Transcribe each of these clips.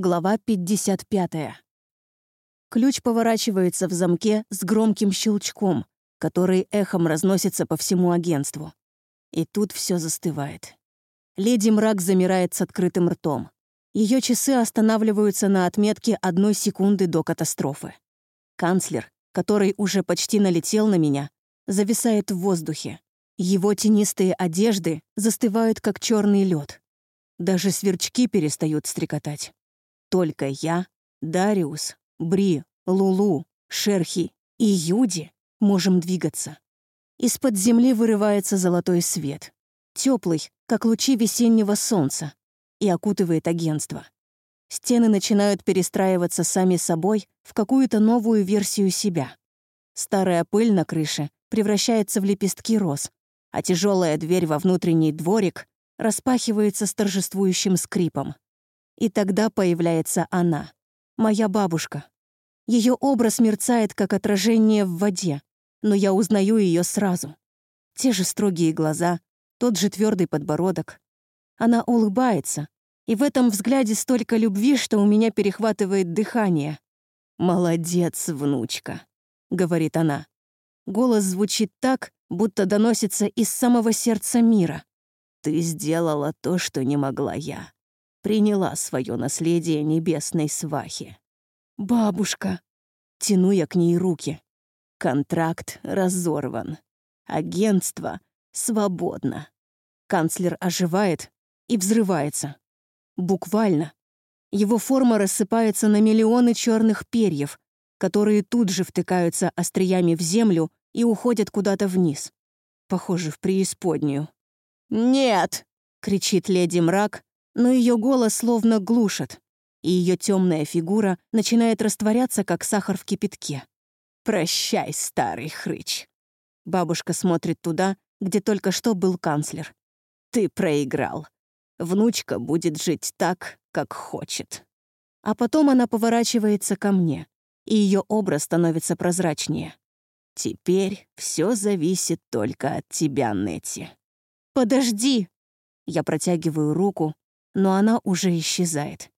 Глава 55. Ключ поворачивается в замке с громким щелчком, который эхом разносится по всему агентству. И тут все застывает. Леди Мрак замирает с открытым ртом. Ее часы останавливаются на отметке одной секунды до катастрофы. Канцлер, который уже почти налетел на меня, зависает в воздухе. Его тенистые одежды застывают, как черный лед. Даже сверчки перестают стрекотать. Только я, Дариус, Бри, Лулу, Шерхи и Юди можем двигаться. Из-под земли вырывается золотой свет, теплый, как лучи весеннего солнца, и окутывает агентство. Стены начинают перестраиваться сами собой в какую-то новую версию себя. Старая пыль на крыше превращается в лепестки роз, а тяжелая дверь во внутренний дворик распахивается с торжествующим скрипом. И тогда появляется она, моя бабушка. Ее образ мерцает, как отражение в воде, но я узнаю ее сразу. Те же строгие глаза, тот же твердый подбородок. Она улыбается, и в этом взгляде столько любви, что у меня перехватывает дыхание. «Молодец, внучка», — говорит она. Голос звучит так, будто доносится из самого сердца мира. «Ты сделала то, что не могла я приняла свое наследие небесной свахи. «Бабушка!» Тяну я к ней руки. Контракт разорван. Агентство свободно. Канцлер оживает и взрывается. Буквально. Его форма рассыпается на миллионы черных перьев, которые тут же втыкаются остриями в землю и уходят куда-то вниз. Похоже, в преисподнюю. «Нет!» — кричит леди Мрак, но ее голос словно глушит, и ее темная фигура начинает растворяться, как сахар в кипятке. «Прощай, старый хрыч!» Бабушка смотрит туда, где только что был канцлер. «Ты проиграл. Внучка будет жить так, как хочет». А потом она поворачивается ко мне, и ее образ становится прозрачнее. «Теперь все зависит только от тебя, Нетти». «Подожди!» Я протягиваю руку, но она уже исчезает.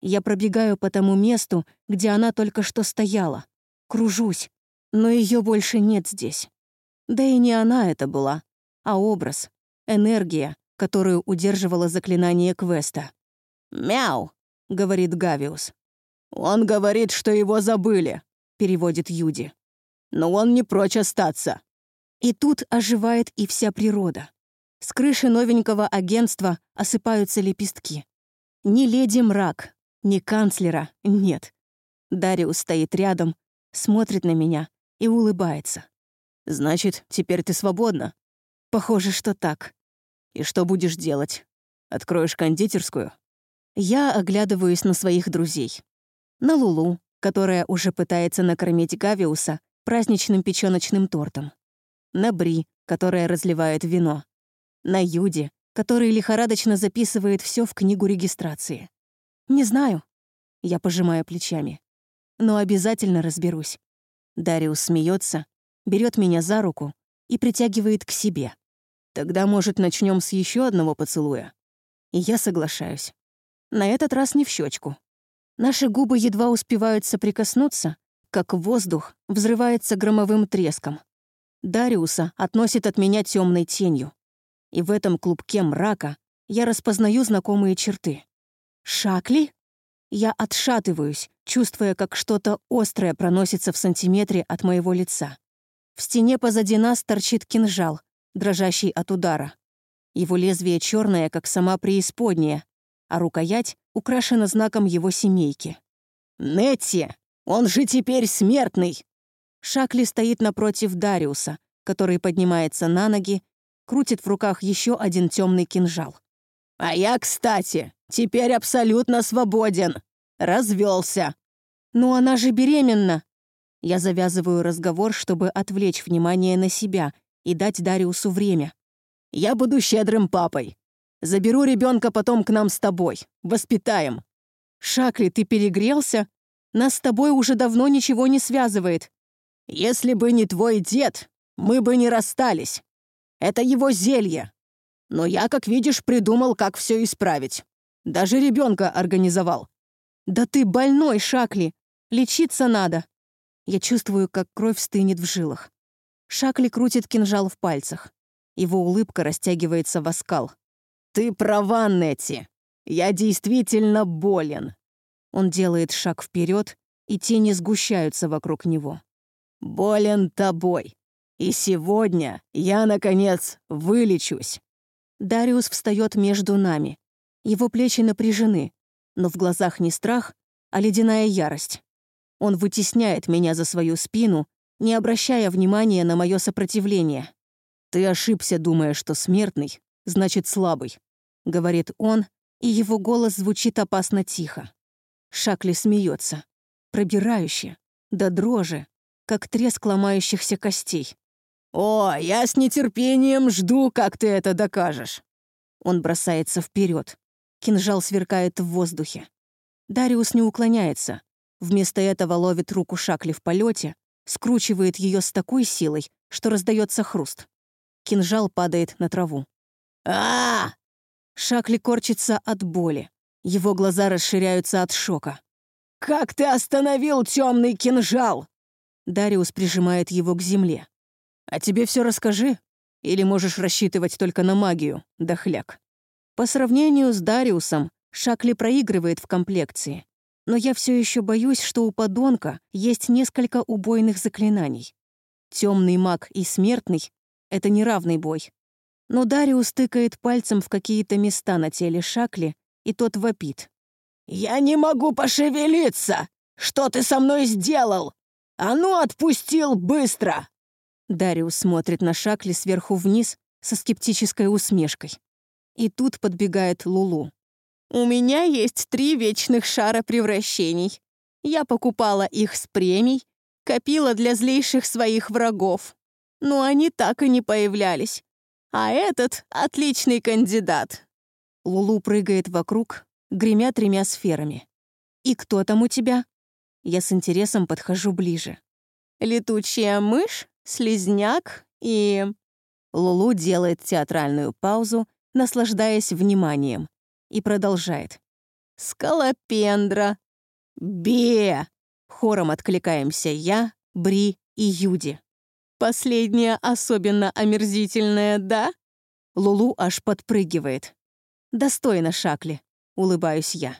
Я пробегаю по тому месту, где она только что стояла. Кружусь, но ее больше нет здесь. Да и не она это была, а образ, энергия, которую удерживало заклинание квеста. «Мяу!» — говорит Гавиус. «Он говорит, что его забыли», — переводит Юди. «Но он не прочь остаться». И тут оживает и вся природа. С крыши новенького агентства осыпаются лепестки. Ни леди мрак, ни канцлера нет. Дариус стоит рядом, смотрит на меня и улыбается. «Значит, теперь ты свободна?» «Похоже, что так». «И что будешь делать? Откроешь кондитерскую?» Я оглядываюсь на своих друзей. На Лулу, которая уже пытается накормить Гавиуса праздничным печёночным тортом. На Бри, которая разливает вино на Юде, который лихорадочно записывает все в книгу регистрации. «Не знаю», — я пожимаю плечами. «Но обязательно разберусь». Дариус смеется, берет меня за руку и притягивает к себе. «Тогда, может, начнем с еще одного поцелуя?» И я соглашаюсь. На этот раз не в щечку. Наши губы едва успевают соприкоснуться, как воздух взрывается громовым треском. Дариуса относит от меня темной тенью и в этом клубке мрака я распознаю знакомые черты. «Шакли?» Я отшатываюсь, чувствуя, как что-то острое проносится в сантиметре от моего лица. В стене позади нас торчит кинжал, дрожащий от удара. Его лезвие черное, как сама преисподняя, а рукоять украшена знаком его семейки. «Нетти! Он же теперь смертный!» Шакли стоит напротив Дариуса, который поднимается на ноги крутит в руках еще один темный кинжал. «А я, кстати, теперь абсолютно свободен. Развелся. «Ну она же беременна!» Я завязываю разговор, чтобы отвлечь внимание на себя и дать Дариусу время. «Я буду щедрым папой. Заберу ребенка потом к нам с тобой. Воспитаем». «Шакли, ты перегрелся? Нас с тобой уже давно ничего не связывает». «Если бы не твой дед, мы бы не расстались. Это его зелье. Но я, как видишь, придумал, как все исправить. Даже ребенка организовал. «Да ты больной, Шакли! Лечиться надо!» Я чувствую, как кровь стынет в жилах. Шакли крутит кинжал в пальцах. Его улыбка растягивается в оскал. «Ты права, Нетти. Я действительно болен». Он делает шаг вперед, и тени сгущаются вокруг него. «Болен тобой. И сегодня я, наконец, вылечусь». Дариус встает между нами. Его плечи напряжены, но в глазах не страх, а ледяная ярость. Он вытесняет меня за свою спину, не обращая внимания на мое сопротивление. «Ты ошибся, думая, что смертный, значит слабый», — говорит он, и его голос звучит опасно тихо. Шакли смеется, пробирающе, до дрожи, как треск ломающихся костей. «О, я с нетерпением жду, как ты это докажешь!» Он бросается вперед. Кинжал сверкает в воздухе. Дариус не уклоняется. Вместо этого ловит руку Шакли в полете, скручивает ее с такой силой, что раздается хруст. Кинжал падает на траву. а Шакли корчится от боли. Его глаза расширяются от шока. «Как ты остановил темный кинжал?» Дариус прижимает его к земле. «А тебе все расскажи? Или можешь рассчитывать только на магию, дохляк?» По сравнению с Дариусом, Шакли проигрывает в комплекции. Но я все еще боюсь, что у подонка есть несколько убойных заклинаний. Темный маг и смертный — это неравный бой. Но Дариус тыкает пальцем в какие-то места на теле Шакли, и тот вопит. «Я не могу пошевелиться! Что ты со мной сделал? А ну, отпустил быстро!» Дариус смотрит на Шакли сверху вниз со скептической усмешкой. И тут подбегает Лулу. «У меня есть три вечных шара превращений. Я покупала их с премий, копила для злейших своих врагов. Но они так и не появлялись. А этот — отличный кандидат». Лулу прыгает вокруг, гремя тремя сферами. «И кто там у тебя?» Я с интересом подхожу ближе. «Летучая мышь, слизняк и...» Лулу делает театральную паузу, наслаждаясь вниманием, и продолжает. «Скалопендра! Бе!» Хором откликаемся я, Бри и Юди. «Последняя особенно омерзительная, да?» Лулу аж подпрыгивает. «Достойно, Шакли», — улыбаюсь я.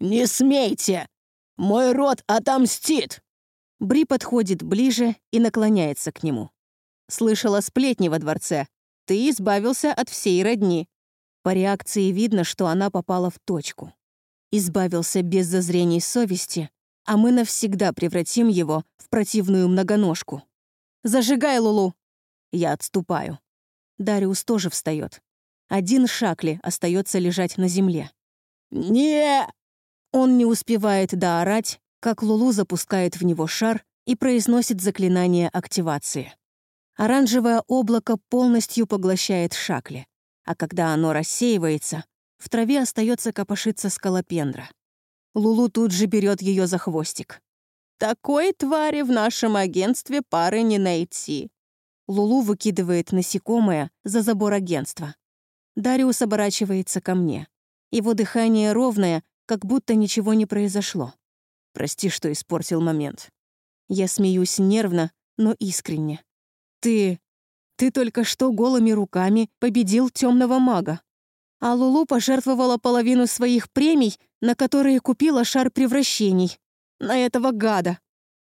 «Не смейте! Мой род отомстит!» Бри подходит ближе и наклоняется к нему. «Слышала сплетни во дворце ты избавился от всей родни. По реакции видно, что она попала в точку. Избавился без зазрений совести, а мы навсегда превратим его в противную многоножку. «Зажигай, Лулу!» Я отступаю. Дариус тоже встает. Один Шакли остается лежать на земле. «Не!» Он не успевает доорать, как Лулу запускает в него шар и произносит заклинание активации. Оранжевое облако полностью поглощает шакли, а когда оно рассеивается, в траве остается копошиться скалопендра. Лулу тут же берет ее за хвостик. «Такой твари в нашем агентстве пары не найти». Лулу выкидывает насекомое за забор агентства. Дариус оборачивается ко мне. Его дыхание ровное, как будто ничего не произошло. Прости, что испортил момент. Я смеюсь нервно, но искренне. Ты... ты только что голыми руками победил темного мага. А Лулу пожертвовала половину своих премий, на которые купила шар превращений. На этого гада.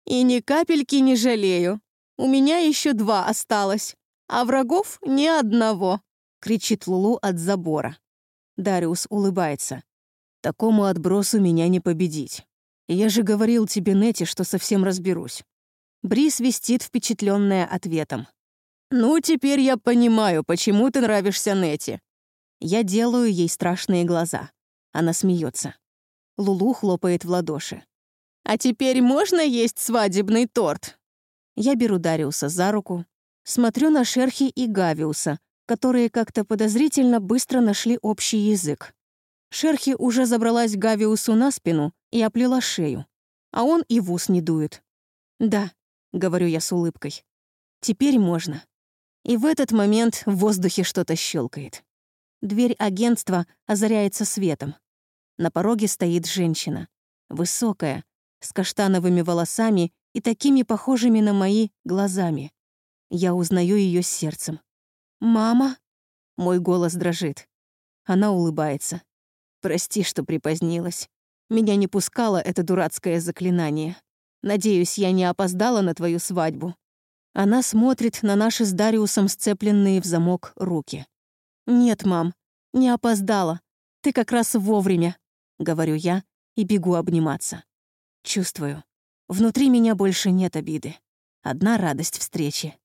И ни капельки не жалею. У меня еще два осталось, а врагов ни одного», — кричит Лулу от забора. Дариус улыбается. «Такому отбросу меня не победить. Я же говорил тебе, Нети, что совсем разберусь. Бри свистит, впечатленная ответом. «Ну, теперь я понимаю, почему ты нравишься Нети». Я делаю ей страшные глаза. Она смеется. Лулу хлопает в ладоши. «А теперь можно есть свадебный торт?» Я беру Дариуса за руку, смотрю на Шерхи и Гавиуса, которые как-то подозрительно быстро нашли общий язык. Шерхи уже забралась Гавиусу на спину и оплела шею, а он и в ус не дует. «Да, — говорю я с улыбкой. «Теперь можно». И в этот момент в воздухе что-то щелкает. Дверь агентства озаряется светом. На пороге стоит женщина. Высокая, с каштановыми волосами и такими похожими на мои глазами. Я узнаю ее сердцем. «Мама?» Мой голос дрожит. Она улыбается. «Прости, что припозднилась. Меня не пускало это дурацкое заклинание. Надеюсь, я не опоздала на твою свадьбу». Она смотрит на наши с Дариусом сцепленные в замок руки. «Нет, мам, не опоздала. Ты как раз вовремя», — говорю я и бегу обниматься. Чувствую, внутри меня больше нет обиды. Одна радость встречи.